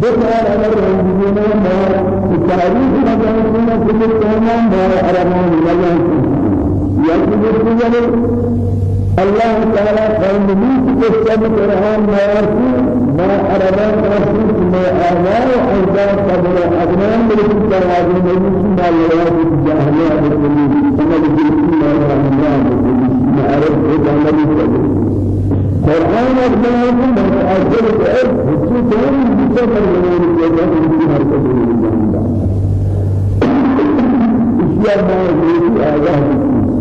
بقى على الرجل ما التاريخ ما كان كل الكلام ما أرمان ولا يجب الله تعالى قوم لوط قسم قرآن ما يرسل ما أرمان رسول ما آمال أيضا قبل أبنان من الكلام من ما يراد الجاهلية بالكل كما بالكل ما يراد ما عرف هذا الذي قرآن أبنان ما أجل حسيت هم بسفر من الجاهلية في هذا الجاهلية إشياء ما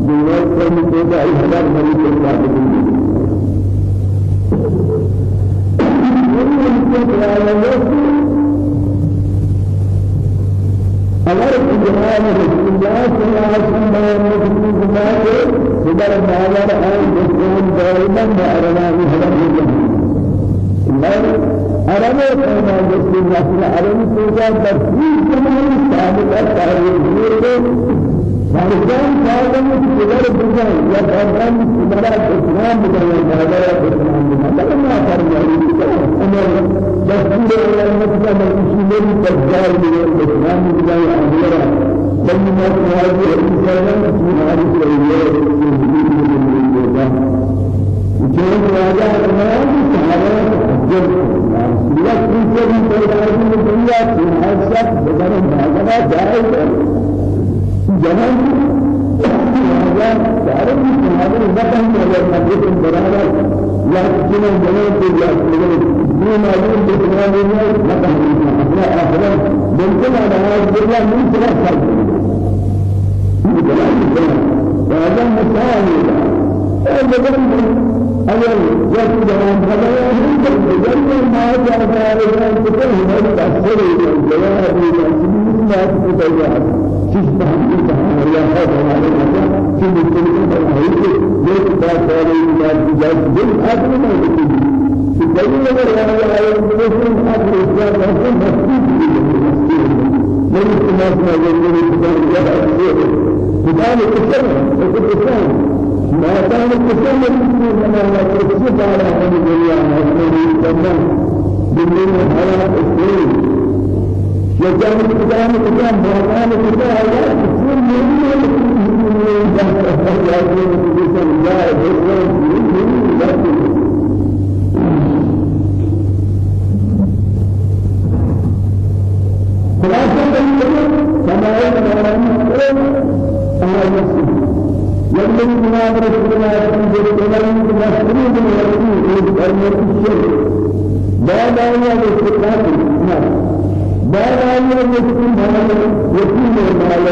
دنیا سے مجھے آئی ہزار بڑی کے ساتھ اگر جناب رسول اللہ صلی اللہ علیہ وسلم صدر بازار ہے مسلمان دائما ارمان حرم عربي كما رسول الله صلى الله عليه وسلم تفسير كما ثابت ہے فارسان كانوا كبار بزاي يا فارسان كبار الإسلام بزاي هذا الإسلام بزاي ما فرنا أنا دستور الله مثل ما يشيل الدجال من الإسلام بزاي أميرا بل ما هذه الإنسان في هذه الأيام وكان راجع الإمام سهران حجر لا تنسى من هذه الدنيا في حسب بدر هذا جائز جنان هذا تعرف هذا البطن ولا مدرسة البرارة لا تجينا جنان في لا تجينا ما يقول بجنان الله لا تجينا أخرى أخرى ممكن على هذا الله من سلا فرق جنان جنان وهذا مسائل هذا أول جد جنان هذا جد ما جاء هذا الكتاب هذا تأثير الجواب ما تتجاهل جسم هم سبحان الله هذا ما لنا كل كل هذا ليس بعد ذلك بعد ذلك جل آخر ما يكون فكل ما رأى على المسلم آخر الإسلام آخر مسجد من الناس ما يقولون كتاب الله كتاب الكتاب الكتاب ما كان المسلم لما لا تكتب على هذه الدنيا كان يتكلم بالدنيا حياة الدين يجعل الكتاب كتاب برهان كتاب لا تكون من خلاصة كما يقولون أنا مسلم يملك من رسول الله صلى الله عليه وسلم مسلم من رسول الله الشرك. لا لا لا بالا يمكن هذا يكون بالا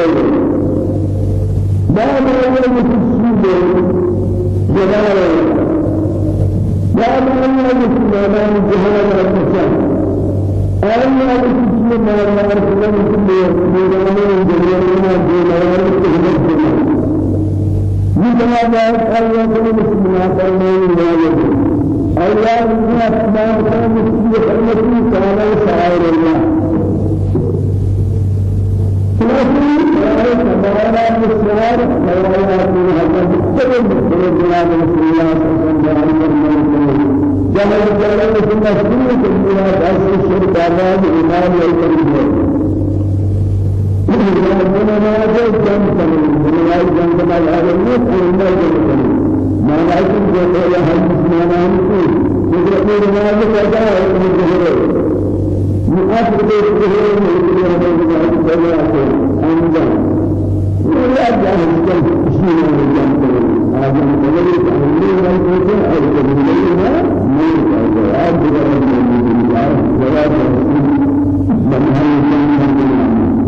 بالا يمكن جلاله بالا يمكن بالا جهاد. الإنسان أنا أقول ما لا أقول لكم بيرانه جلاله جلاله مثل ما قال يقول مسلمان الله الله من أسماء مسلم حرمتي تعالى سائر الله سبحانه السؤال ولا يكون هذا مستقبل من جناب رسول الله صلى الله عليه وسلم جمع الجلال في مسجد إمام الكريم ربنا ما جم كمل دنيا جم كمل هذا الناس جم كمل ما لكن جل يا حديث ما نامي يقول ما جاء جاء من جهره مؤثر به جهره من جهره أنجم ولا جاهل كان شيء من الجنة هذا الذي تعلمه من الجنة أو تبليغها من جواب من هل كان من الجواب وأصل من الاستماع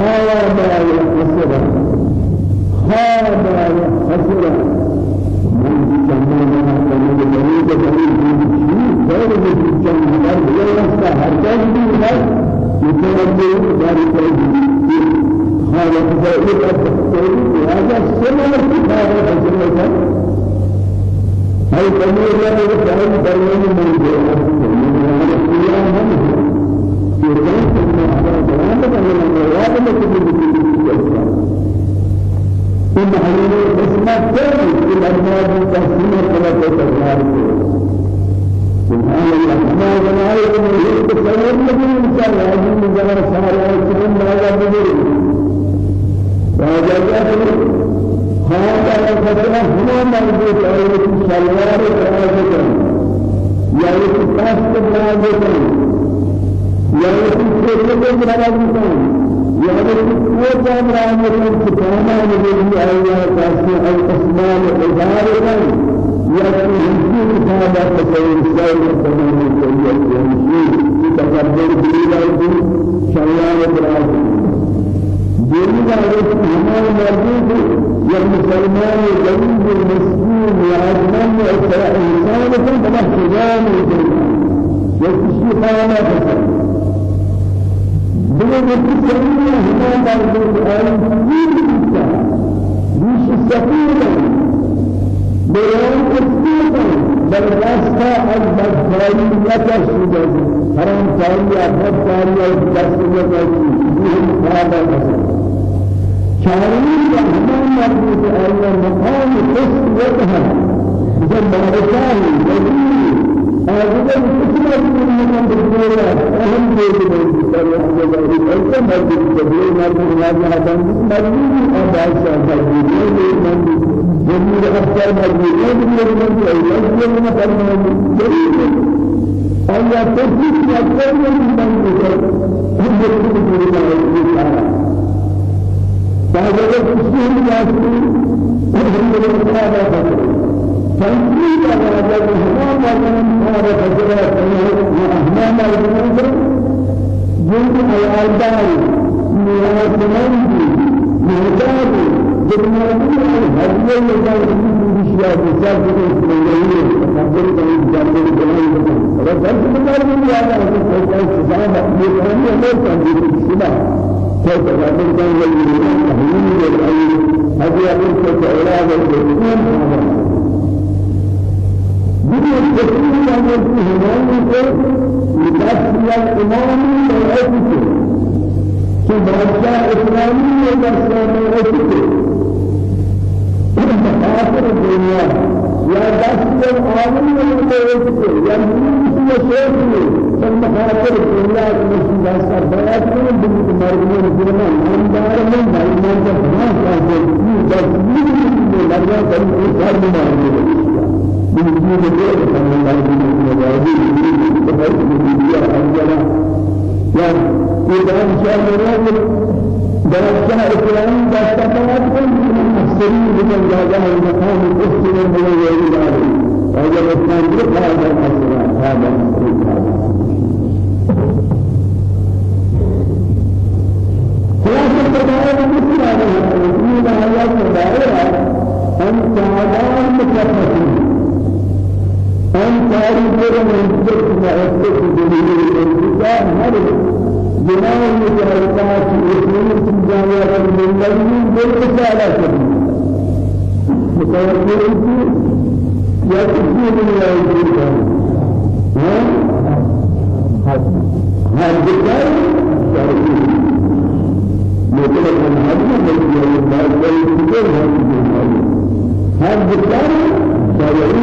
هذا هذا يحسرا هذا يحسرا هذا يحسرا من جمعنا كلمة جميلة جميلة غير من جمعنا غير نفسه هرجان بي هذه خالق ذلك هذا سمع الكتاب الأجنبي هل تمر له فهم بريان من جهة من القيام هم يرجع ثم هذا جواب من الجواب الذي ثم حلول الاسماء كامل في الأرباب التحسين كما تتجاهل سبحان الله ما جمعه من التصور الذي الإنسان هذه من جمع سهر الكلام ما يبدو وهذا هذا الفترة هو موجود أيضا شلوار راجع يا يتكاس راجع يا يتكاس راجع يا يتكاس راجع سبحان الله أيها الأسماء الإدارة يأتي يمكن هذا تصور السائل تمام الكلية يمشي يتكبر بلا شيئا دين هذا همان مربوط يا مسلمان جميل يا أجمل إنسان بلا خزان يكشف ما فسد مربوط آل كل إنسان مش سفيرا بیان کسیتا بل راستا از بدکاری نکشید حرام دست نکشید یہ مخابا کسید چاری یا ہمان مربوط آیا مقام قسمتها جب مارکاہی وزیری کسیتا بکنی من بکنی اہم دیدی بکنی سر احمد آئی ایسا مربوط کبیر مربوط مربوط مربوط آبائی شاہد مربوط جميل أفضل مجموع جميل مجموع أجمل ما كان جميل أن يتفق أفضل من مجموع هم يتفقون بالله فهذا التسليم الأصلي هم المتابعة تنفيذ هذا الهمام من هذا فجرة أهمام الجنود جند الألبان من المنزل من بالمعلوم هذه المجال في الشيء بسال في الجميع خبر كان جامد الجميع رجال المجال من هذا الشيء يقول له كان بالسبب كيف خبر كان يقول تحليل العلم هذه أقول كأولاد الجميع بدي التسليم عن الإهمال لتسليم الإمام والعلم في بادشاہ اسلامی و اسلامی آخر الدنيا يا دست العالم والموت يا من الشيخ المخاطر الدنيا المسجد بيات من بنت مريم الجنان من دار من دار من دار ما كان في دست من مريم كان إنسان من مريم من دين الله صلى الله عليه وسلم بخير من الدنيا أنجلا يا إذا إن شاء الله درجة الإسلام دستمات كل السرير من جاء المقام الأسر من غير ذلك هذا الإسلام هذا الإسلام هذا خلاصة الدائرة مثل هذا من آيات الدائرة أن تعالى مكففين أن تعالى من يذكر في دليل الكتاب هذا بناء المجاهدات الإسلامية الجامعة المنبرين بالرسالة متوكل يا يا إبراهيم ها؟ هذا الذكر مثل أن هذا الذي يقال ذلك هذا الذكر فيعني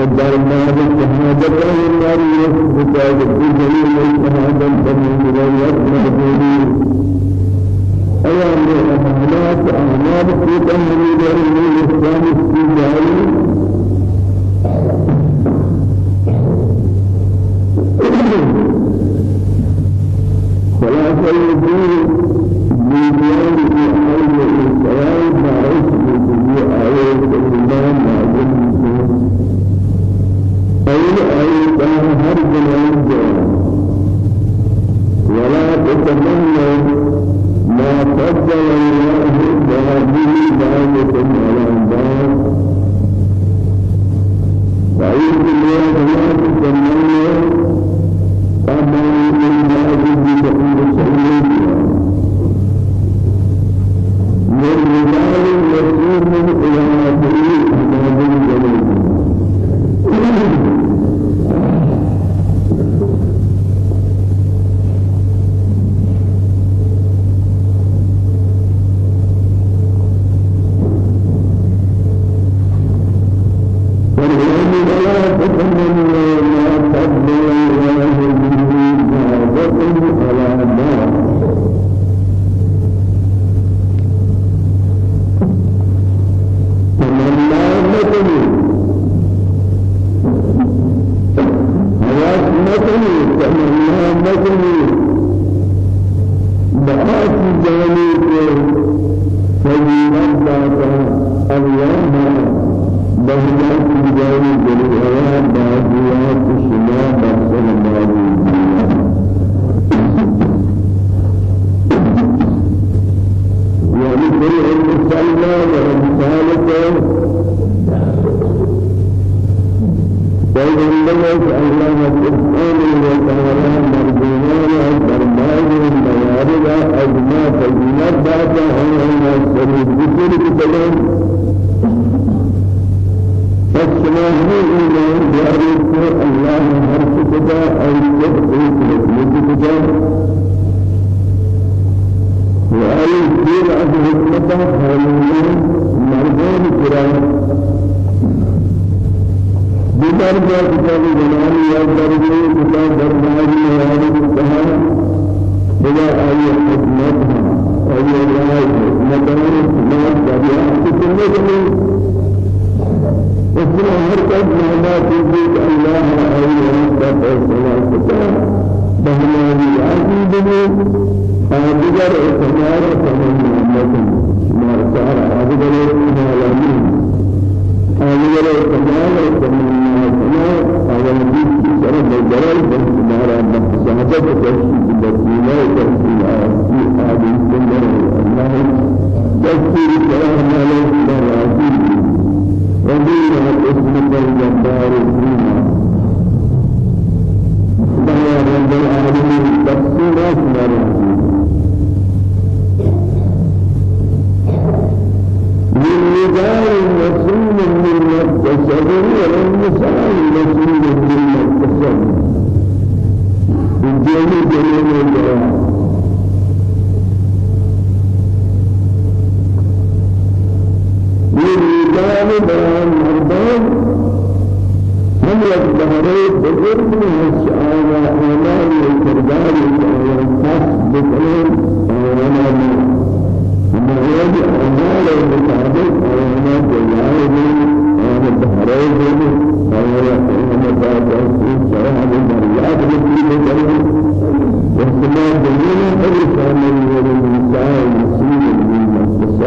والدرمان الشهادة والنار تتمنى ما فضل الله بهذه بعضكم على بعض فإن الله لا تتمنى كما من بعض بتقول من رجال يسير إلى حال بیان مردان ہم یک بہرے بزرگ نفس آیا آمان و کردار آیا خاص بکنن آمان مغرب آمان و مطابق آمان جلال دین آمان بہرے دین آمان آمان بہرے سرحب مریاد بکنن بکنن وسماء دین قبر سامن و الانسان مسیح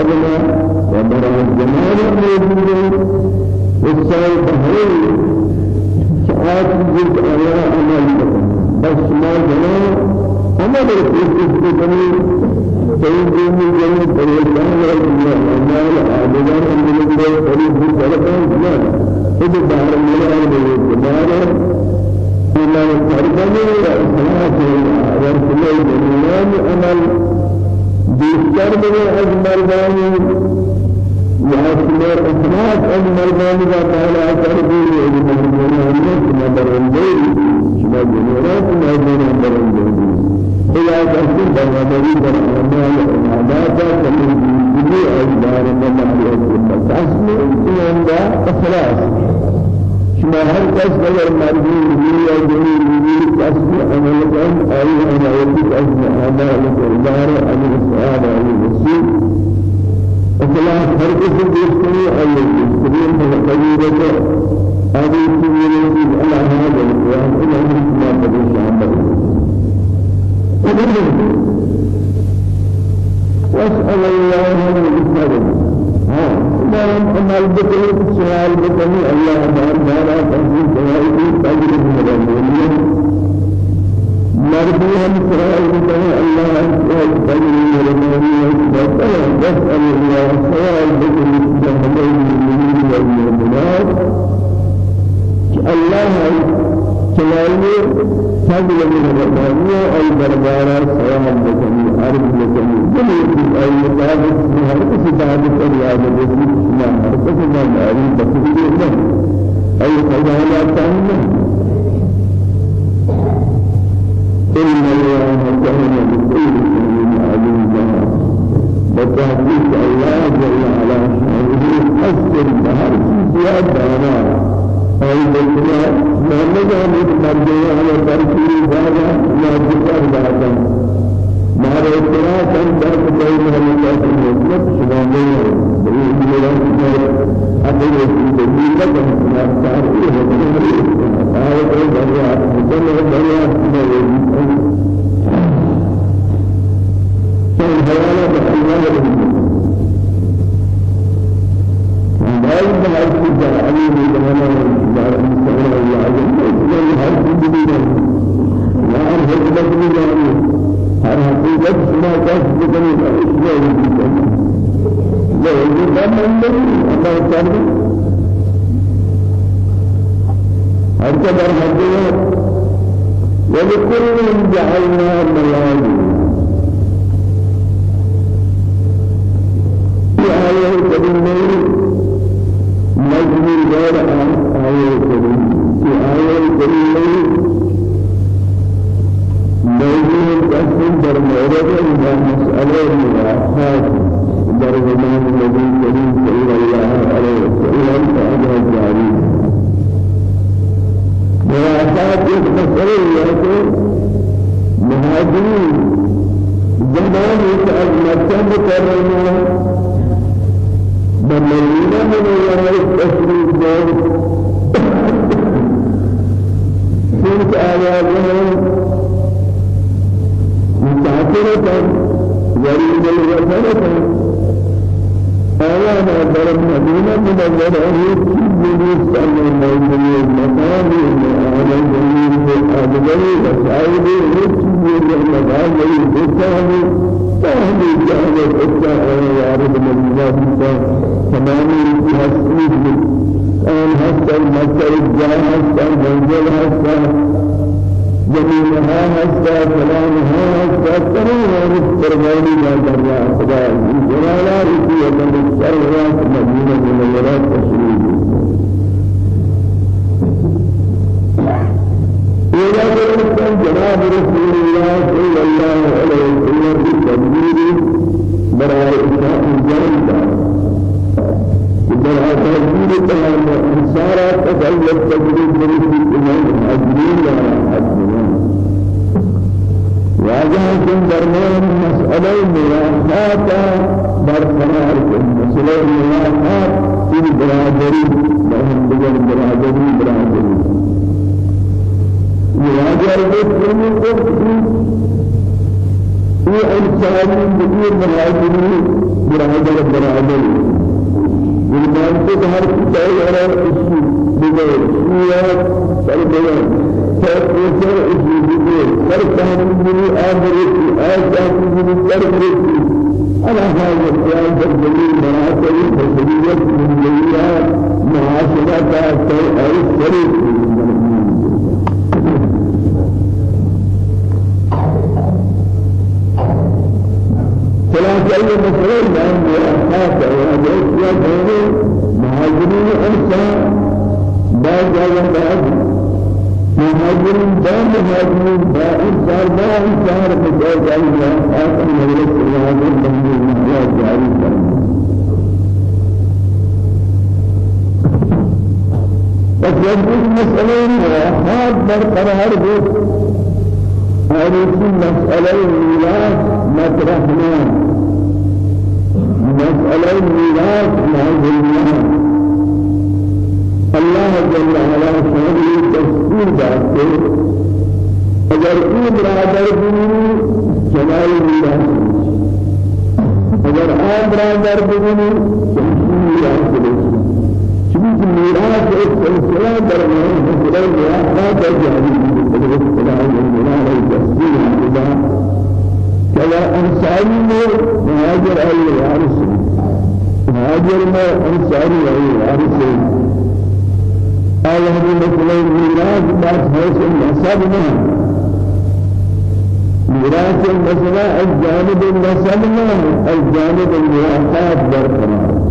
المسلمين وبرع الجمال الموجود والسائل بحرين ساعات جزء على عمل بس ما جمال عمل الإسلام سيد من جميع الإسلام والأعمال عادلان من الله قريب بسرعة خود دار ملال بالجمال إلى التربية وإصلاح أول كل جميلان أمل بيشتر من أجمل يا سمير إصلاح أجمل باني وتعالى تربية المجموعة كما برندي كما جميلات كما جميلات برندي إلى تحسين برنامج برنامج العبادة كمن جميع أجبار الله عليه وسلم تسمع إخلاص. شما هر کس اگر مرضی میلی یا جنی میلی کس بھی عمل کن آئی عنایتی کس بھی عمل کردار علی السلام علی رسول اخلاص ہر کس دوستنی آئی دوستنی مقدیرت آدی سیدی رسول اللہ هذا القرآن إلى ما بدي شعبه واسأل الله من فضله ما عمل بكل سؤال بكل الله دارا تنزيل في تجربة مدنية مرضي هم سؤال بكل الله سؤال تجربة مدنية وسأل الله سؤال بكل جهنم والمؤمنات الله چنانیه فضل من الرحمانية أي دربارا سوام بكني أرض بكني جميع أي مطابق هر کسی بعد فریاد بکنی ما هر کسی نه أي خزانة تامة إن الله كان بكل شيء عليما. بتحقيق الله جل وعلا. شأنه أسر بهر زيادة. أي بالله ما نجعل مرجع على تركي هذا ما ذكر هذا ما رأينا كان درك بين هذا المطلب سبحانه دليل لكن ما صار إيه هذا هذا لا حكمة من الله تعالى هر كبر حقيقة ولكل جعلنا ملائكة في آية كريمة مجموع غير آية كريمة في آية كريمة موضوع قسم در مورد إذا مسألة الرحمن الرحيم كريم صلى الله عليه وسلم فأجر الجاري مراسات يتفصلوا يأتي مهاجرين زمان يتعب مكان بكرنا بمدينة من الله التسليم دور سنت آياتهم مسافرة غريب الوطنة آيات در المدينة من الغرائب جلوس أن الموضوع المكان آل الجميل والآدمي وسائل وچیز المكان والإنسان فهذه جعلت أتى يعرض من الله تمام التحسيس كان حتى المسر الجاه حتى المنزل حتى جميلها حتى كلامها حتى تمام الترباني ما درى خدا جلالا رسي ومن السرعات مدينة المنورات تشريف إذا كان جناب رسول الله صلى الله عليه وسلم بالتدبير براء إسلام الجنة در تجدید تمام انسارا تجلب تجدید برسی تمام حجرین یا حجرین واجه کن درمیان مسئله ملاحات برقرار مسئله ملاحات این برادری بهم بگر برادری برادری. الكلمة في إنسان بدون مهاجرين برادر برادر والمان کو ہر کتاب اور اس بغیر یہ تربیت فكر اس بغیر ہر کام من آخرت آسان من تربیت على هذا الكلام جاي الأحقاق المجلس المهاجر بني المهاجر جاري يجب مسألة الأحقاق برقرار بيت هذه مسألة الميراث مطرحنا مسألة الميراث موضوعنا الله جل وعلا شهر تفسير ذاته اگر این برادر بنی جلال میراث اگر آن برادر بنی میراث چونکه میراث ایک سلسله درمیان حضرت میراث جاری بدر خدا جل التسبيح كذا كذا انصاري مهاجر اي وارث مهاجر ما انصاري اي وارث هذه مثلا الميراث بس هيك النسب ما. ميراث المسألة الجانب النسب ما الجانب الميراثات برقرار.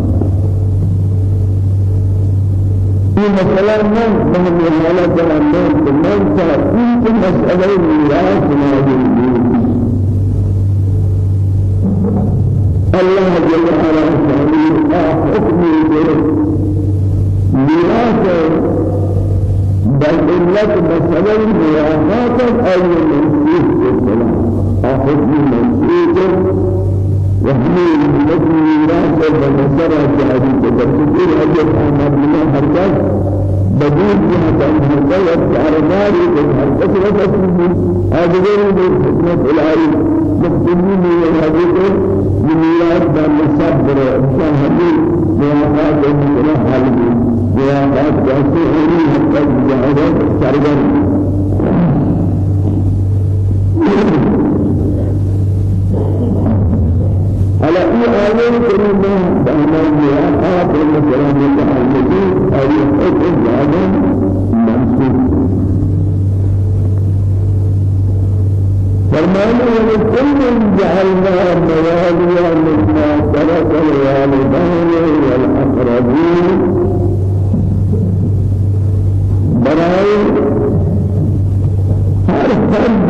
في مسألة من من الحالة الأمر من تأكيد مسألة الميراث موجود الله جل وعلا تعالى حكم ميراث بل إلة مسألة الميراثات أي منسوخ بالسلام حكم منسوخ وحمل التي ميراث بنصر جاري. تذكر أجل أحمد من حركات بدون جهة الحركات والأرمار والحركات وتسليم هذا غير الحكمة العالي مقتدين من هذه الميراث بنصر إنسان هذه مواقعات مثل هذه مواقعات جاسي هذه حتى جاهدات سرگرم على أي آية كريمة بأمان جاء بالمسلم المتعلقين أي حكم هذا منسوخ فرمانا ولكل جعلنا مواليا مما ترك الوالدين والأقربين براي هر فرد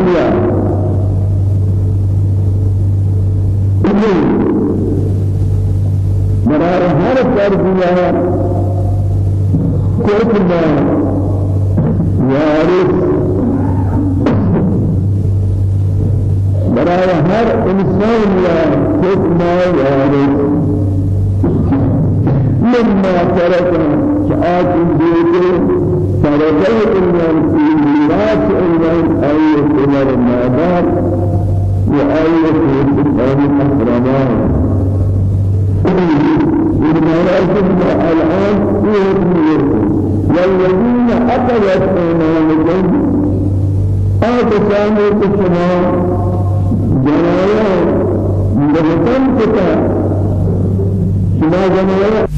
برای هر تربیه کتب وارث۔ برای هر انسان یا کتب وارث۔ مما شاعت دیتے تركه إلا في ميراث إلا أي ثمر مادار وآية الإسلام أقربان المراتب الآن والذين أقلت إيمانكم آتسامي كسما جنايا مدرسان كتا سما جنايا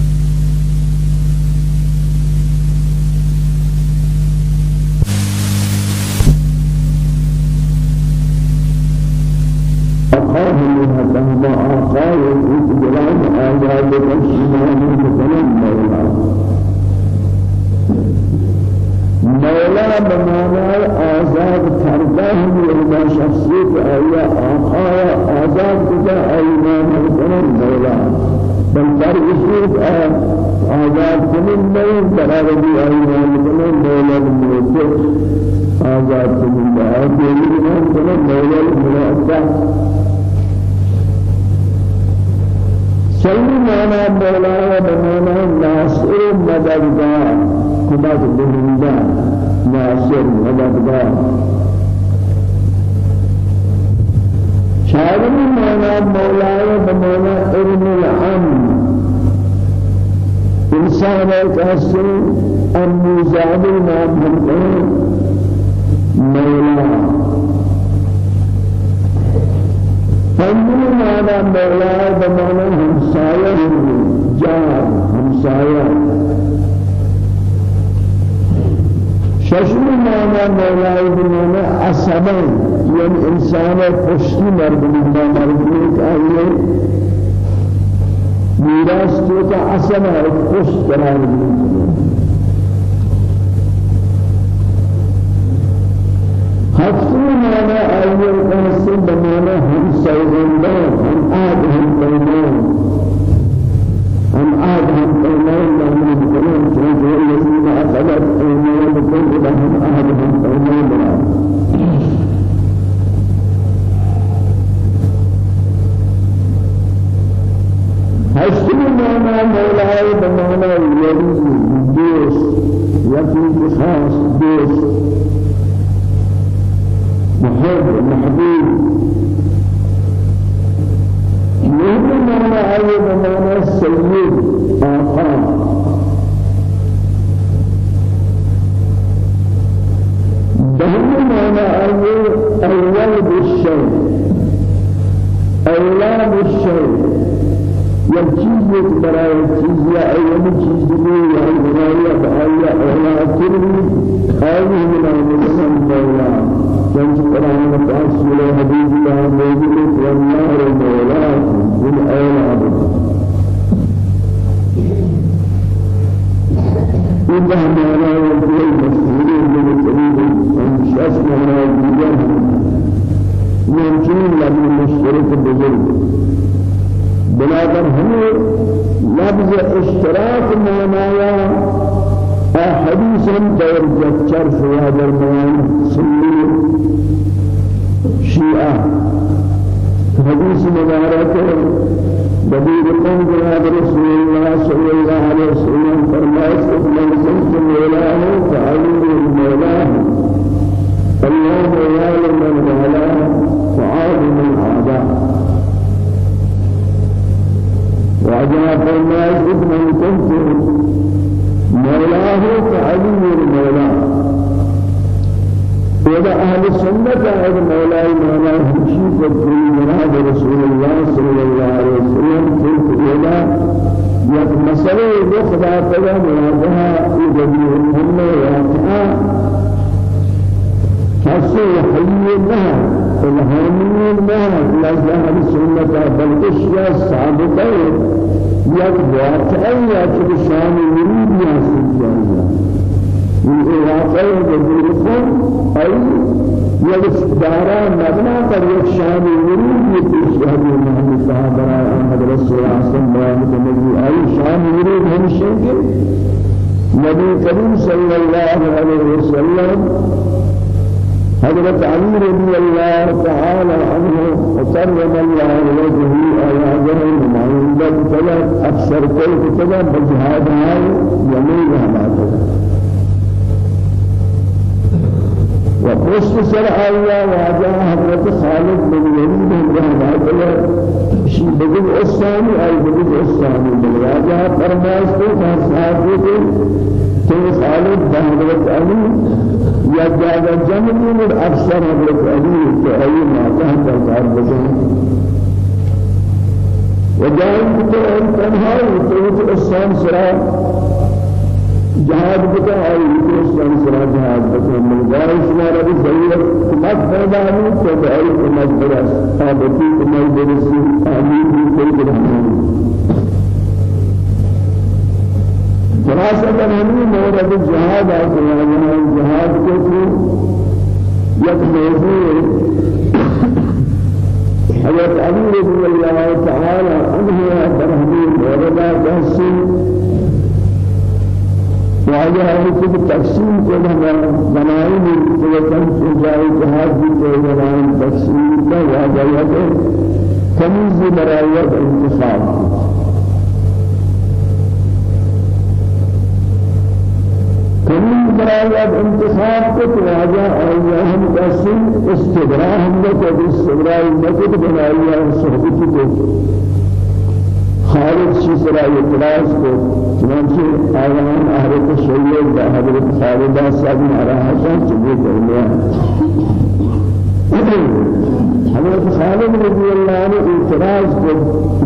اموزاد نام ہم مولا فنی مانا مولا بمانا همسایه جار همسایه ششم مانا مولا بمانا عصبه یعنی انسان پشتی مردمی مردمی که میراث تو کا عصبه پشت قرار دیده بمعنى الولي دوست يكون خاص دوست محب محبوب يهدي معنى أي بمعنى السيد آقا اشتراك معنایا حدیث دور جچر فیا در بیان سنی شیعہ حدیث مبارک بدیر قوم جناب رسول الله صلى الله عليه وسلم فرمائش کہ من سنت مولا ہے المولا الله يعلم من والاه فعاد من عاداه وعجنا فرمائش ابن كنت مولاه فعلي المولى وإذا أهل السنة هذا مولاي همشي فكري جناب رسول الله صلى الله عليه وسلم كنت إلى يك مسألة يخدع فلا مواجهة يجري الأمة واقعة حسوا حي لها الهامين ما لازم هذه السنة بل أشياء سابقة يك واقعية كشان يريد يحصل جاهزة من واقعية جديدكم أي يك دارا مبنى پر یک شان يريد يتشهد محمد صاحب أحمد رسول الله صلى الله عليه وسلم أي شان يريد هم شيء نبي كريم صلى الله عليه وسلم حضرت علي رضي الله تعالى عنه وكرم الله وجهه آياته نمائندة ثلاث أكثر كل كتبة بجهاد هاي وقصد سر آية واجه حضرت خالد بن يزيد رحمه شيء بجد أسامي أي بجد أسامي بالواجه فرمائش کو صحابه تو خالد حضرت علي یا جاگا من اکثر حضرت علی کہ ای ماتا ہے کار بزن وجاءت تو تنهائی تو اسلام سرا. جهاد بتا اي تو اسلام جهاد بتا من دارش مارا بھی ضرورت مت پیدا نہیں تو اي مت برس ثابتی مت برسی آمین. کوئی نہیں خلاصة همین مورد جهاد آتے ہیں جهاد کو تو یک موضوع. حضرت علی رضی اللہ تعالی عنہ برہمی مورد وعلى هذه التقسيم كلها بنائي كلها جاي جهاد كلها تقسيم كلها جاي تمييز برايات الانتصاب برای انتصاب کو واجہ اور ہم کسی استدراء ہم نے کہ استدراء نکت بنائی ہے صحبت کو خارج چیز را اعتراض کو؟ چنانچہ آیان اہل تشیع حضرت خالدہ صاحب ناراحت ہیں چلے کرنے حضرت خالد رضی اللہ عنہ اعتراض کو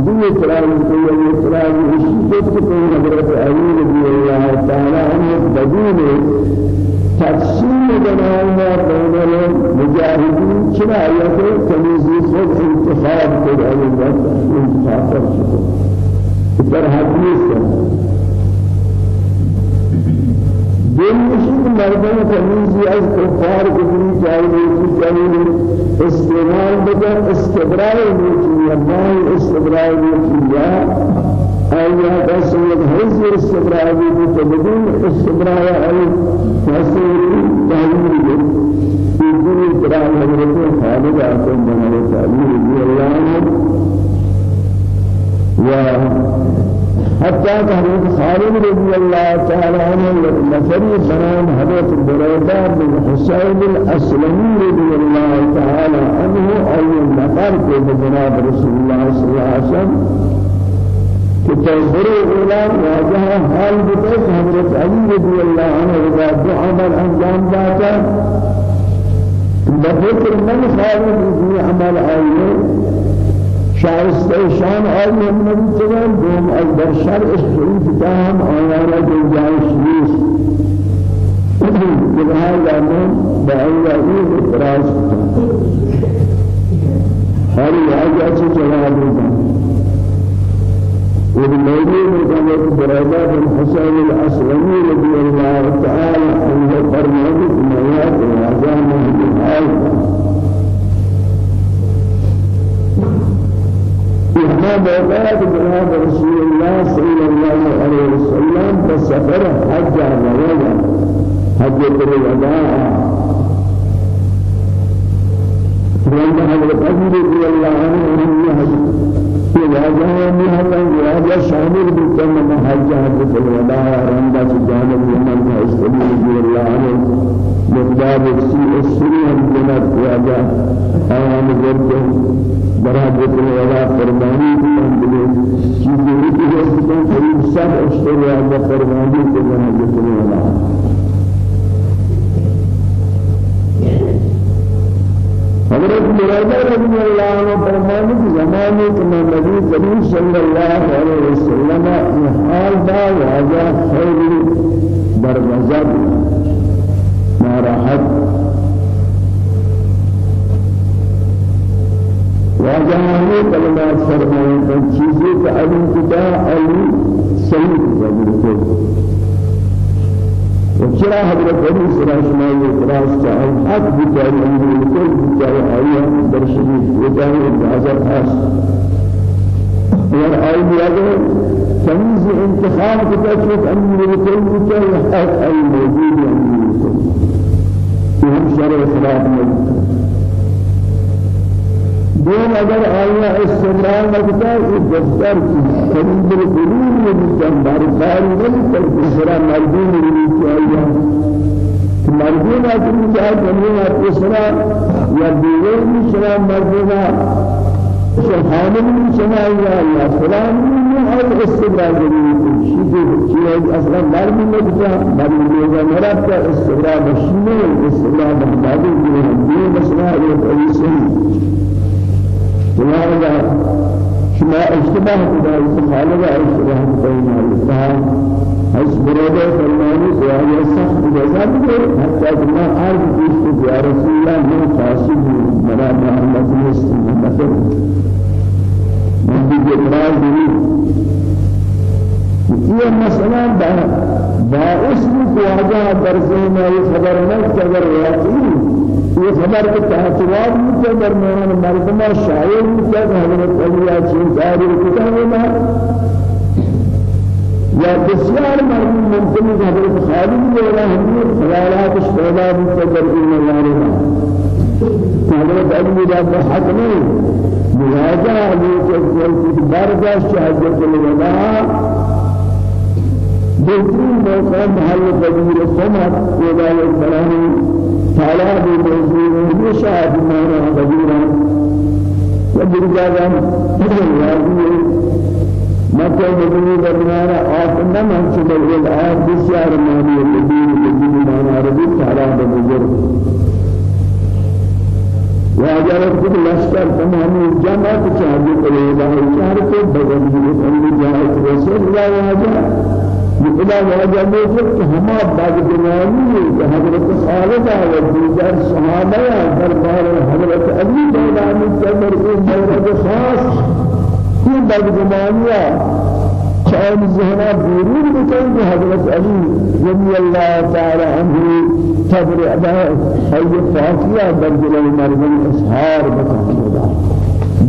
دو اعتراض کو یہ اعتراض اسی کو کہ حضرت علی رضی اللہ تعالی عنہ بدون تقسیم بنانا بین المجاهدین چرا آیت تمیزی خود انتخاب کو انتخاب کر سکو در حدیث دلشین مردم تمیزی از کفار کبری جایی جایی استعمال بکن استبراء نیکی یا مال استبراء نیکی یا آیا بس یک حیث استبراء نیکی بدون استبراء ای تحصیل تحلیل بدون استبراء حضرت خالد آسان بنا تعلیل رضی اللہ عنہ و حتى حضرت خالد رضي الله تعالى عنه نفر بنان حضرت بريدة بن حسين الأسلمي رضي الله تعالى عنه أي نفر في جناب رسول الله صلى الله عليه وسلم. كتنظر إلى واجه حال بيت حضرت علي رضي الله عنه إذا عمل أنجام ذاته بفكر من خالد في عمل آيه شایسته شان آل محمد تگان دوم از در شرع شریف تام آیانا جنجایش نیست. لهذا من بأيائي اعتراض هل يعجى جواب وبالليل من برادة بن حسين الأسلمي رضي الله تعالى عنه فرمانه في ميات وعزامه بالحال ما موقعات جناب رسول الله صلى الله عليه وسلم بسفر حج الرواية حج الوداع. وأن حضرت أبي رضي الله عنه حج واجهة من هذا واجهة شامل بكم من حج حج الوداع رمضة جانب من حج رضي الله عنه مقدار السي السري من جناب واجهة آيان جرده برای ذکر ولا فرمانی بندے چیزیں کی ہے کہ سب اشتروا یا فرمانی کے برای ذکر ولا حضرت مرادہ رضی اللہ عنہ فرمانے کہ زمانے کے نبی کریم صلی اللہ علیہ وسلم حال دا واجہ خیر در غضب ناراحت واجهاني كلمات فرمان من چیزی که علم کتا علی وجود وشرا حضرت ابي سراج ما يقراس تعال حق بتاعي أمر الكل بتاعي آية در شريف وتاعي اجازت خاص اور آئی بیادے تمیز انتخاب کتا چوک أمر الكل بتاعي حق آی موجود أمر الكل یہ ہم شرع خلاف موجود دون اگر آیا استمرار نکتا ہے دفتر کی؟ قریب القلوب میں بکن بارکاری نہیں کر دوسرا مردون اپسرا یا دیگر بھی شرا مردون سبحان من سماع یا فلان من هذا استمرار جميل شيء شيء أصلا مرد نکتا مرد نکتا مرد کا استمرار مشینه استمرار بہتری ہے یہ مسئلہ ہے لماذا شما اشتباه كذا استخالة اشتباه بين الإسلام حيث برادة فرماني سواء سخت جزاء حتى كما عارف جيش يا رسول الله من قاسم مراد محمد مسلم مثل من بجبرال دي یہ مسئلہ باعث کو آجا درسے میں یہ خبر نہ قدر واقعی یہ خبر کے تحتواب مجھے درمیان مردمہ شاعر مجھے حضرت علیہ چیزاری کتاب میں یا بسیار مردم ممکن ہے حضرت خالد مولا ہمیں خیالات پیدا مجھے درمیان اللہ حضرت علی رب حق نہیں مواجہ علی کے برداشت حضرت الوداع بهترین موقع محل قدیر سمت وذلك السلام تعالی بموضوع نشاط مانا قدیرا وبرجاء راضي مكة مدني درمیان آفن من شبه الآن بسیار مانی الدین الدین مانا ربی تعالی بمجرد واجر خود لشکر تمام کرے گا چار کو بدل دی اندر جائے رسول اللہ واجر بخدا واجر نے کہ ہم بعد ہے حضرت خالد و دیگر صحابہ دربار حضرت علی دورانی صدر کو مورد خاص کی بدگمانیہ شاید ذهنا بیرون بکن که حضرت علی رضی الله تعالی عنه صبر ادا ای فاصله در دل مردم اظهار بکن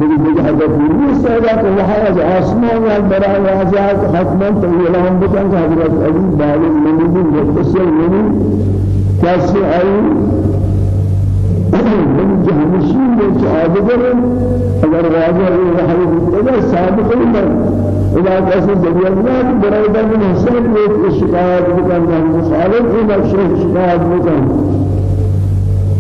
بگی بگی حضرت علی سیدا که وحی از آسمان و برای آزاد حتما تویلان بکن که حضرت علی بالغ نمیدی متصل نمی کسی ای من جهنشین به عادت اگر واجه وحی بکن سابق من إذا كسر جبيرنا برائدة من حسن ليك الشكايات بكم من مصالح إلى الشيخ شكايات بكم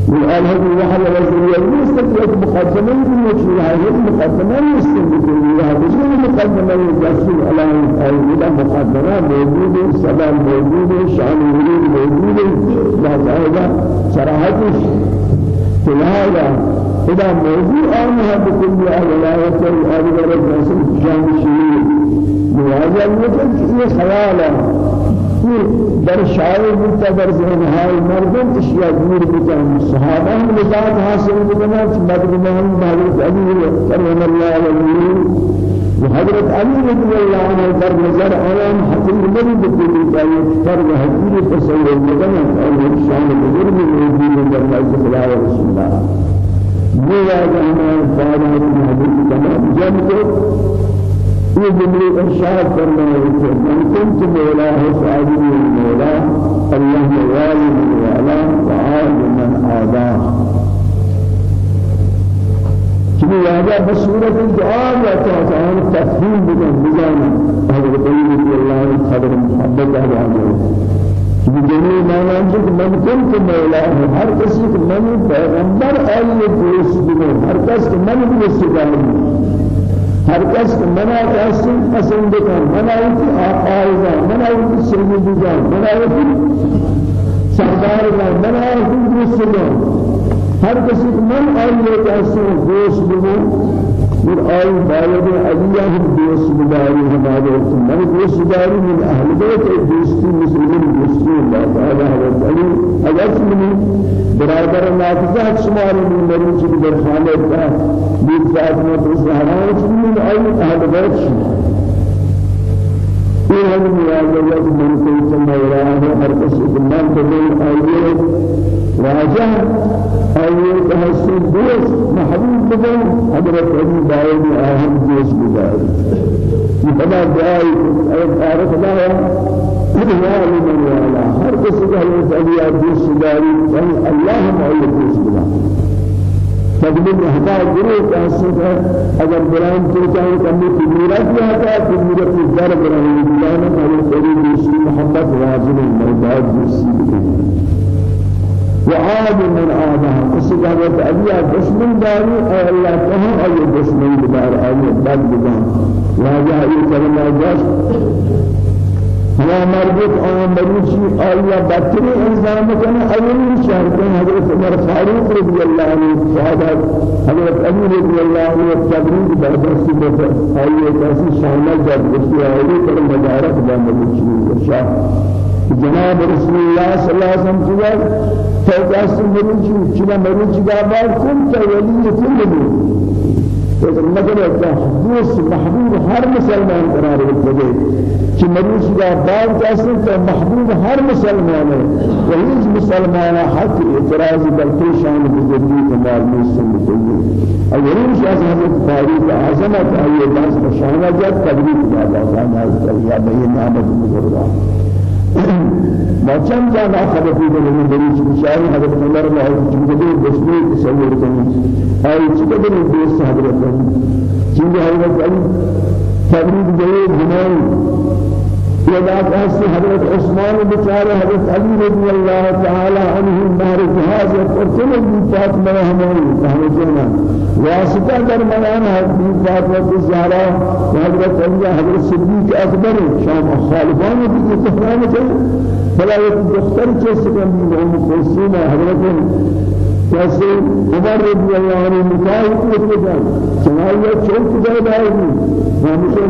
والآن هذا الوحي رسول الله يستطيع مقدمة من وجه هذه مقدمة يستطيع الله بجمع مقدمة يجسد على هذه مقدمة موجودة سبب موجودة شان موجود موجودة لا زائدة صراحة فلهذا إذا موضوع أنها بكل ولاية الأرض والجسد جامع شيء لهذا يمكن في خياله در شاعر بودتا در ذهن های مردم اشیاء دور بودن صحابه هم لذات حاصل بودن مدرمان حضرت علی الله وجهه وحضرت علی رضی الله عنه در نظر آیان حقیر نبی بکنی که فرق حقیر تصور بودن اور شان بزرگ موجود در نزد خدا و رسول الله یہ واجہ ہمارے فائدہ حدیث تمام جن یہ جملے ارشاد فرمائے کہ من كنت مولاه فاجب المولى الله والي من والاه وعاد من عاداه كما هذا بصورة الدعاء يا تعالى تفهيم بدون بجانب حضرت رضي الله عنه خبر محبت هذا بجميع ما نجد من كنت مولاه هر کسی که من پیغمبر آیه دوست بودم هر کس که من دوست دارم ہر کس منا کسی پسند کن منا کی آقائزہ منا کی سیدیزہ منا کی سردارزہ منا کی رسولہ ہر کسی من آئیے کسی دوست بگو من آئی بالد علیہ ہم دوست بداری ہمارے من دوست داری من اہل بیت دوستی مسلمین دوستی اللہ تعالی حضرت علی۔ اگر من برادر نافذات شمار من مریض در خانه کا بیت ذات میں تو سہران من آئی اہل بیت شمار ہم نیاز من ہے ہر کسی من تو آئیے راجع أي تحسن دوس محبوب بدن حضرت أبي داود أهم دوس فلا دعاء أي تعرف الله يا من يا هر کسی کا حضرت أبي دوس داری الله ما دوس بدن تقدیم ہتا گروہ ہے اگر بران تو چاہے کمی تجارت یا تا تجارت کی در بران دیانا ہمیں بڑی دوستی محبت واجب ہے مراد دوستی وعاد من آدها اسكا وتأبيا دشمن داري أو الله كهم أي دشمن دار أي بد بدان واجه أي كلمة جاش هو مربوط آن مريشي آية بطري إنسان كان أولي شهر كان حضرت عمر فاروق رضي الله عنه شهادة حضرت أبي رضي الله عنه التبريد بعد السبب آية كاسي شامل جد بسي آية كلمة مجارة بان مريشي شهر جناب رسول الله صلى الله عليه وسلم قال فوقاس مريج جنا مريج قال كنت ولي كل من فإذا مثلا دوست محبوب هر مسلمان قرار بده. کہ مریض کا بعد کیسے تو محبوب ہر مسلمان ہے وہی مسلمان حق اعتراض بلکہ شان بزرگی کمال میں سن کوئی اگر ان شاء حضرت تاریخ عظمت ہے بس شان جات تبلیغ کیا جاتا ہے یا بین نعمت بزرگان. ما چند جانا خبر پیدا نہیں بری چیزیں حضرت عمر نے چیزیں دشمنی تصور کرنی اور چیزیں بھی دوست حضرت چیزیں حضرت علی تبریز گئے جنان ولا أسي حضرت عثمان بچارة حضرت علي رضي الله تعالى عنه مهر جهاز يقتل بيتات مرحمين فهمتنا واسطة در ميان حضرت فاطمة الزهراء وحضرت علي حضرت صديق أكبر شام خالفان في استفرام فلا يتدخل جسد من هم قسينا حضرت جیسے عمر رضی اللہ عنہ نکاح کو کیا چنائیہ چوک جائے ہمیشہ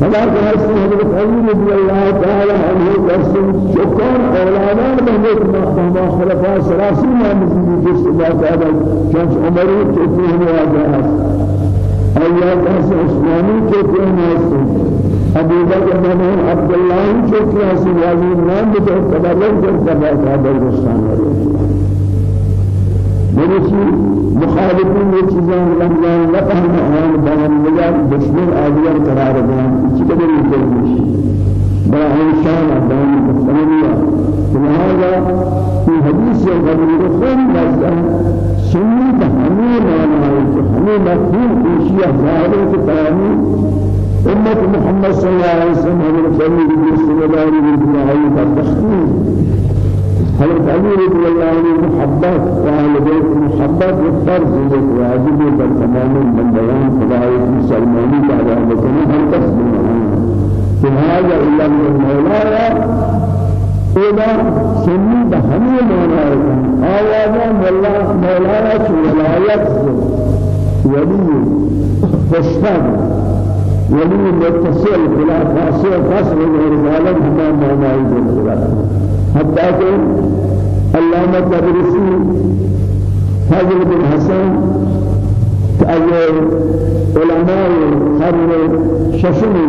فلا تحسن حضرت علي رضي الله تعالى عنه قسم شكر أولادان بهذه مهما خلفاء سلاسي ما مزيد جس الله تعالى كان عمر تأتيه مواجهات أيها قسم عثماني تأتيه ناسم أبو بكر بن عبد الله تأتيه ناسم وعزيز نام بتأتيه تبرر جل تبرر هذا الرسول مرشي مخالفين یہ چیزیں رمضان نہ فهم آن بیان مجال دشمن آدیان قرار دیں اسی قدر یہ بڑا انشان بیان مستمریا لہذا في حديث غير خون نزل سنی بہمی مانا ہے کہ ہمیں مفہوم اشیاء ظاہر کے تمامی امت محمد صلی اللہ علیہ وسلم حضرت علی بن سلمان بن ابراہیم کا تخطیط حضرت علي رضي الله عنه محبت بيت محبت والفرض ذلك واجب بل تمام من بيان خدای مسلمانی کا بکنی ہر کس هذا إلا من المولاي إذا سني بهمي مولاي آواز مولا مولاي ولاية ولي فشفاد ولي متصل بلا فاصل فاصل غير ذلك هما مولاي بالخلاف. حتى کہ علامہ تبرسی فضل بن حسن کہ علماء قرن ششمی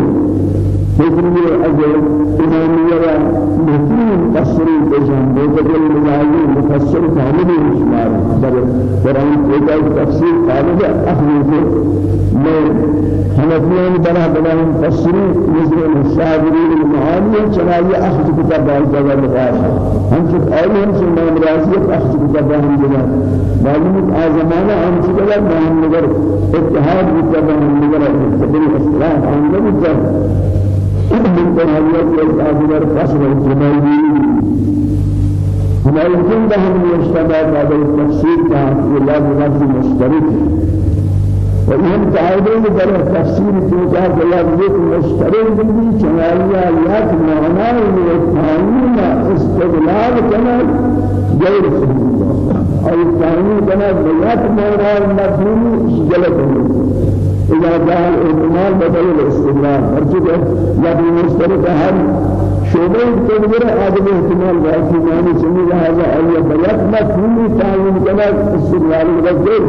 فكرية أجل إمامية مهتمين تفسير بجان بوجل مجاهي مفسر كامل إشمار در قرآن كتاب تفسير كامل أخذ من حنفيان بنا بنا مفسرين مثل الشاعرين المعاني چنائي أخذ كتاب الجواب الغاشة. هم شوف أول هم شوف من راسية أخذ كتاب هم جنا معلومة آزمانة هم شوف لا ما هم نجر اتحاد كتاب هم نجر تبين إصلاح هم نجر من تنهيات الأجر فصل الجمالي هما يمكن لهم يجتمع هذا التفسير كإلا بنفس مشترك وإن تعالوا بدل التفسير في ذات لفظ مشترك به جمالية يات معنى والثاني استدلال كما غير سبيل أو الثاني كما يات معنى مفهوم جلته إذا جاء الاحتمال بدل الاستدلال. فرجع يبي مشترك هل شعبه تنظر هذا الاحتمال ذاتي معنى سمي هذا أي بيات مفهوم تعين كما استدلال غير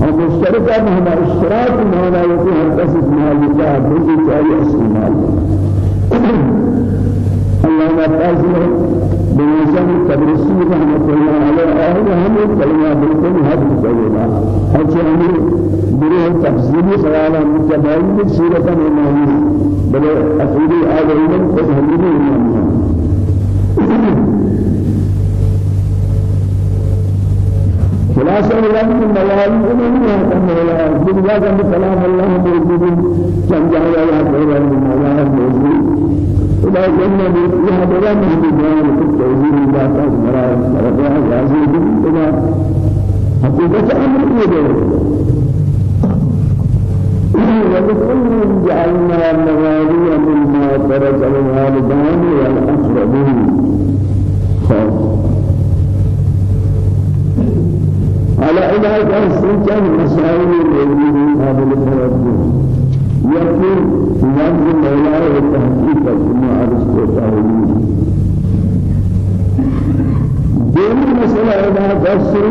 هم مشترك هم اشتراك معنى يكون هر قصد مالكا بجي جاي استعمال. الله تعالى بنظام التبرسي رحمة الله عليه أهل هم الكلمة بالكل هذا الكلمة هذا هم بره تفسير سوالا متباين سورة إمامية بل أفيد آدم تفهمين إمامية خلاصة لكن الموالي من هذا الموالي بالله كان كلام الله موجود. كم جاء يا خير الموالي موجود إلى جنة فيها بلا مهدي جان في التوحيد لا تزمر ربها عزيز إلى حقيقة أمر إيه ولكل جعلنا موالي مما ترك الوالدان والأقربون على علاج السلطان مسائل الوجود هذا التوجه يكون نظم مولاي والتحقيق كما أرسل تعالى دين مسألة إذا قصر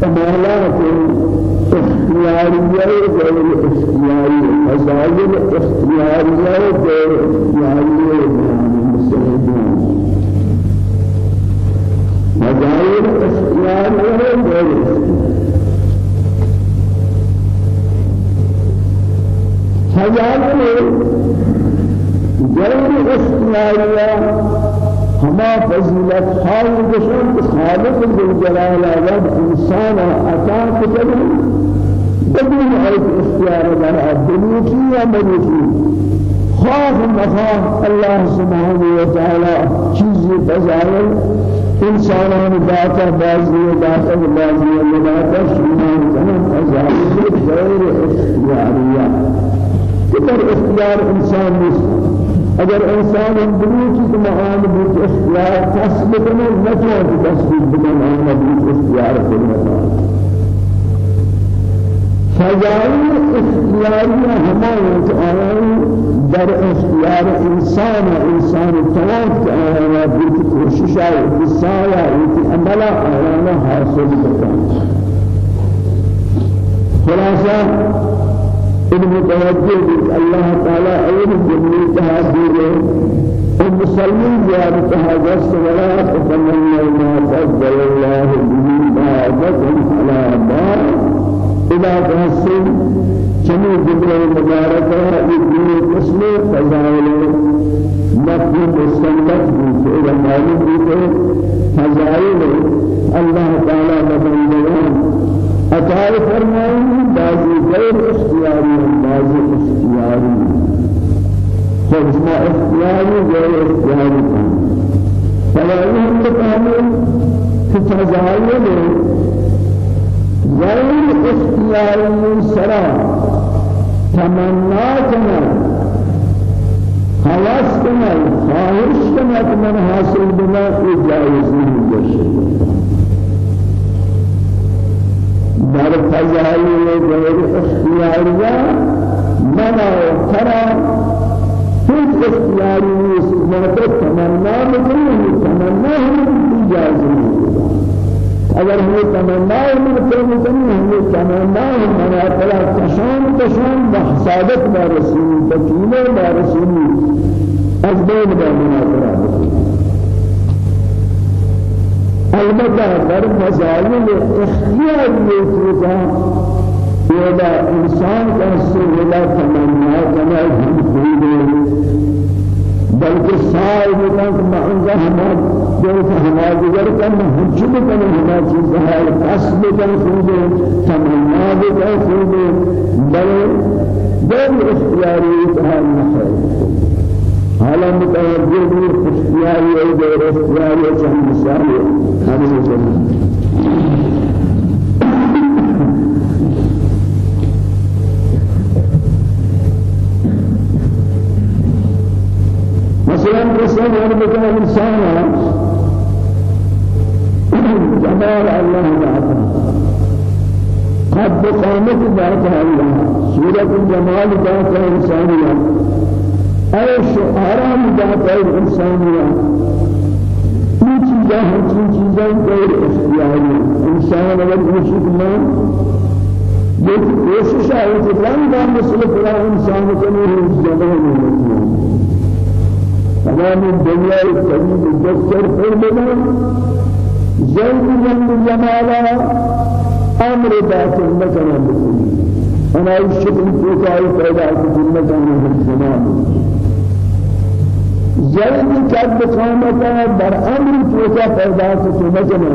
كمالات اختيارية غير اختيارية. فزايد اختيارية غير اختيارية. المسلمين مزايد اختيار غير حيات غير اختيارية هما فضيلت حال بشر خالق الجلال آدم انسان عطا كتب بدون أي اختيار لها بنوكي وملوكي خاف مخاف الله سبحانه وتعالى چیزی فضائل انسانان داتا بازی داتا بازی داتا شمان کنن فضائل غیر اختیاریہ کدر اختیار انسان نیست. اگر انسان بلوچی تو مقام بود اختیار کسب کنه نتوان کسب کنه مقام بود اختیار کنه فضائل اختیاری ہمارے آیان در اختیار انسان انسان تمام کے آیان بیت کوشش ہے اتسایا ایت عملہ آیان حاصل کرتا خلاصہ ابن متوجہ کہ اللہ تعالی اول جنی تحدیر المسلمين زيارتها جس ولا تتمنى ما فضل الله به بعضكم على بعض إذا تحسن جميع ذكر المباركة يدين قسم فضائل مكتوب مستنبط به إذا معلوم به فضائل الله تعالى ببندگان. عطا فرمائیں بعضی غیر اختیاری بعضی اختیاری. خب اسمع اختیاری غیر اختیاری. فضائل ہم بتعمل کہ فضائل غير اختياري سرا تمنا كنا خلاص كنا خواهش كنا من حاصل بنا جائز نہیں جشن در فضائل غير اختيارية منا ترى هیچ اختیاری نیست مرد تمنا بکنی تمنا هم جائز نہیں اگر ہمیں تمنا من کرنے کرنے ہمیں تمنا منا تلا تشان تشان بحسابت بکیلے ما رسول از بین با منا تلا البتہ در مزایل اختیار چیزاں یہ انسان کا سر تمنا کنا ہم خود بلکہ صاحب تک معنزہ ہمار جیسے ہمار دیگر کم حجب کن ہمار چیز ہے قصد کن خودے تمنا کن خودے بل دل اختیاری اتحال نخیر حالا متوجہ بھی اختیاری اور دور اختیاری چند مثالی ہمیں مثلا رسول الله بكى إنسان جمال الله ذاته قد قامت ذات الله. سورة الجمال ذات إنسانية أي شعراء ذات إنسانية یہ چیزیں ہر چیزیں غیر اختیاری. انسان اگر کوشش نہ یہ کوشش ہے کہ فلان مسئلہ فلان انسان کو نہیں جگہ نہیں ہوتی تمام الدنيا الكريم الدكتور فرمنا زيد من جمالا أمر باطل مثلا أنا الشكل فوقاي پیدا كل مثلا الزمان زيد كاد قامتا بر أمر فوقا پیدا كل مثلا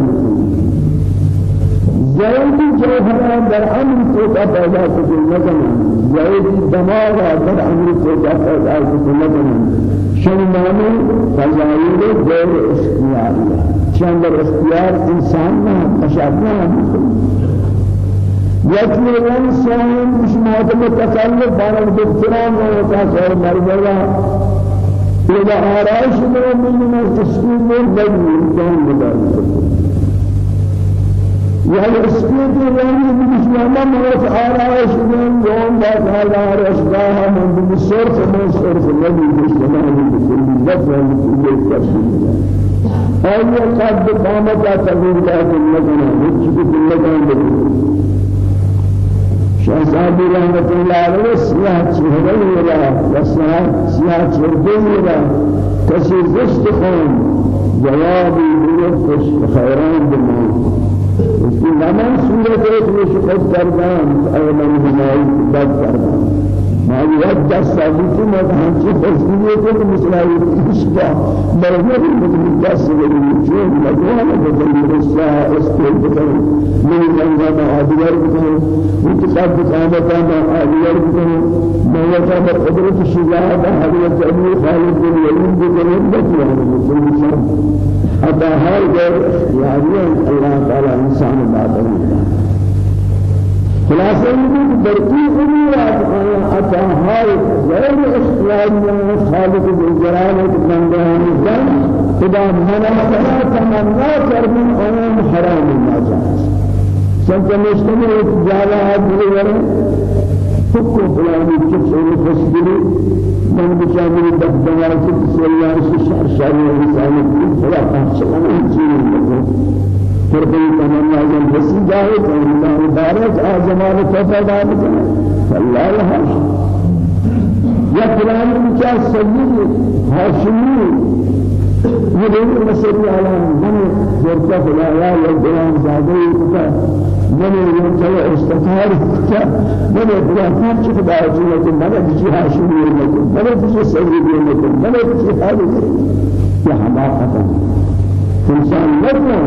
زيد جوهرا بر أمر فوقا پیدا كل مثلا زيد دماغا بر أمر فوقا پیدا كل مثلا شنمانی فضائل غیر اختیاریه چند اختیار انسان نه مشابه یکی انسان مش معتم تکلف بار دکتران و تاثیر مرجع إذا آرائش من التسكين من بدو كان بدو يعني اسكيت يعني بسلامة مرت آرائش من يوم بعد آرائش داها من بمصرف من صرف النبي بسلامة بكل دفع بكل تفسير أي قد قامت تقول ذات وجب المكان بكل شهزادی رحمت الله علیه سیاه چهره را و سیاه چهره را کسی زشت خون جوابی بیرد خیران بمان اسکی نمان صورت ایک مشکل کردن ایمن ہمائی بد کردن ما يود الصادق ما هنشي تسليه كل مسلمي إشبا مرجع مثل الجاس والجون مجموعة بدل الرسالة استيل بكر من جنة ما أديار بكر انتقاد بكامة ما أديار بكر ما يجاب قدرة الشجاعة حضرة أبي خالد بن بكر بكر كل شيء هذا هاي غير اختياري الله تعالى إنسان بعد الله خلاصة أنا أتى هاي غير من خالق الجلال من دهان الزن إذا منع فلا تمنى كرم أمام حرام الناجاز سنت مجتمع جالا هذه فكو فلاني كفر فسبري من بشامل بدنيا كفر شهر شهر الإنسان فلا تحصل أنا هنسين فرقی رسی جائے تو اللہ بارک آزمان توفہ دار کرے اللہ الحمد یا فلان بچا سید ہاشمی یہ مسئلہ عالم من جرتا فلایا یا غلام زادے کا من یہ چلو استثار کا من فلان چھ خدا جو کہ من بچی ہاشمی ہے من بچی سید ہے من بچی حال ہے یہ حماقت انسان نہ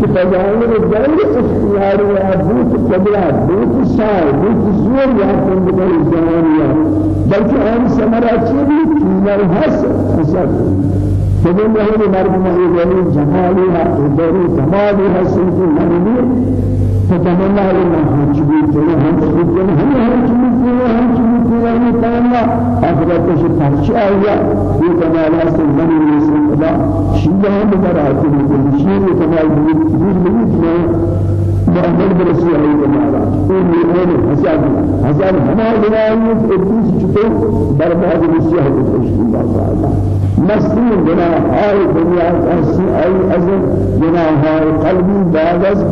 کہ تجاوز غیر اختیاری ہے بوت قبلہ بوت سائے بوت زور یا کندگی زمانیہ بلکہ ہم سمرا چیزی چیزیں ہس حسد تبين له مرد ما يقول جمالها ودوري جمالها سنتي مرمي فتمنى لنا هم جبيتنا هم جبيتنا هم هم جبيتنا هم جبيتنا هم تمنى آخرت شيء فرش آية في جمالها سنتي مرمي خدا شيئا هم برات من شيء كمال بيت. بيت بيت محمد برسول الله تعالى إن يقول حساب حساب هما جنائي إبليس چطور برباد بسم الله تعالى مسلم جناح هاي دنيا كاسي أي أزل. جناح هاي قلبي بعد أز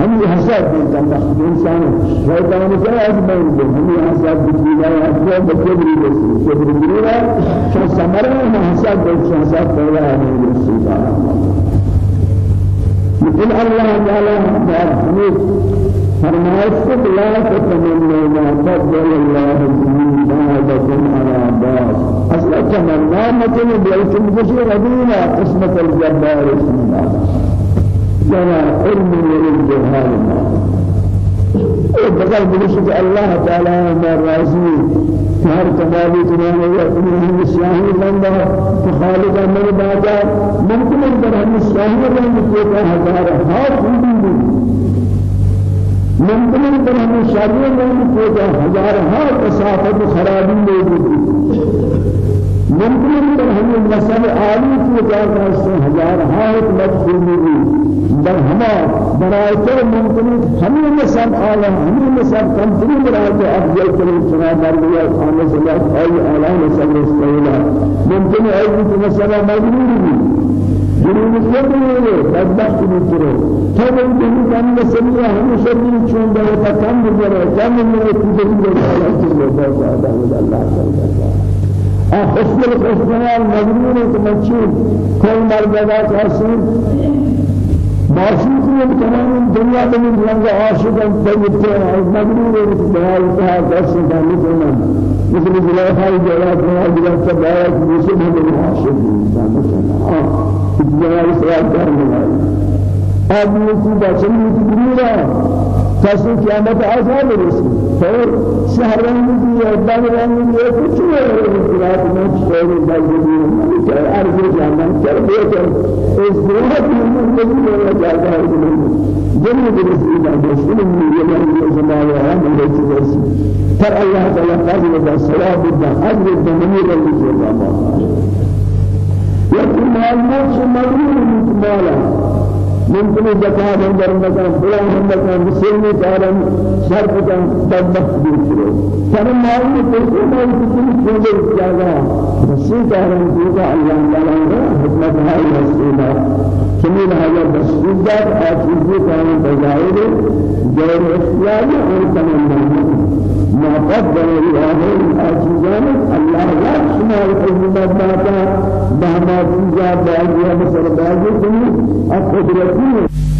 هم حساب بالله إنسان شيطان كلا أجمعين هم حساب بالله أجمع بكبري بس كبري بلا شو سمرة هم حساب بالله حساب بالله عليه السلام يقول الله تعالى بأرحمه فرمائك لا تتمنوا ما فضل الله به بعضكم على بعض أصلا تمنى مثل بيتم بشر ربنا قسمة الجبار اسم الله جنا علم للجهال بقى بلشت الله تعالى ما راضي هر کمالی تمام تمام شاہی بندہ خالق من باتا ممکن ہے کہ ہم شاہی بندہ کو ہزار ہاتھ ہوندی ممکن ہے کہ ہم شاہی بندہ کو ہزار ہاتھ مسافت خرابی موجود ممکن ہے کہ ہم مسئلہ عالی کو جا کر بل هما برایتر ممکن همین مثال آلا همین مثال کم تری برایت افضل تری سنا مرگیا خانه سلاح ای آلا مثال استولا ممکن ہے کہ مثلا مجبور بھی جنوب میں بدبخت بھی کرو تو وہ دن کام میں سب ہم سب چون دے تا کم گزرے کم میں کچھ بھی نہیں ہے بہت اللہ تعالی حسن الحسنان مجنون تمشي كل مرجع كاسين معشوق من تمام الدنيا من رنگ عاشق طيب ته مغرور بهاي ته دس دانی کنن مثل جلال خاي جلال خاي جلال سبايا يوسف من عاشق آه جلال سوال کرنے آدمی کی بچن کی دنیا کسی قیامت عذاب رسی اور شهران کی ادان رنگ کی کچھ نہیں رات میں شہر دل کی ارض جانن کر دے کر اس دنیا کی زندگی میں جاتا ہے جن درسی دا مسلم من یہ زمان ہے نے چیز پر اللہ تعالی فضل و ثواب دا اجر دا منیر اللہ يكون مال مغرور من ممكن زكاة در مكان فلان مكان مسلم كارم شرط كان بدبخت بيشرو كان مال تلقي ما يمكن كل جاگا مسلم كارم جوجا الله تعالى حكمت هاي مسؤولة كمين هذا بسجدات آتيزي كان بجائر غير اختياري اور تمام ما قدر الله الأجزاء الله لا شمال الحكمة باتا بهما تجاب باجيا بسر باجي Thank you.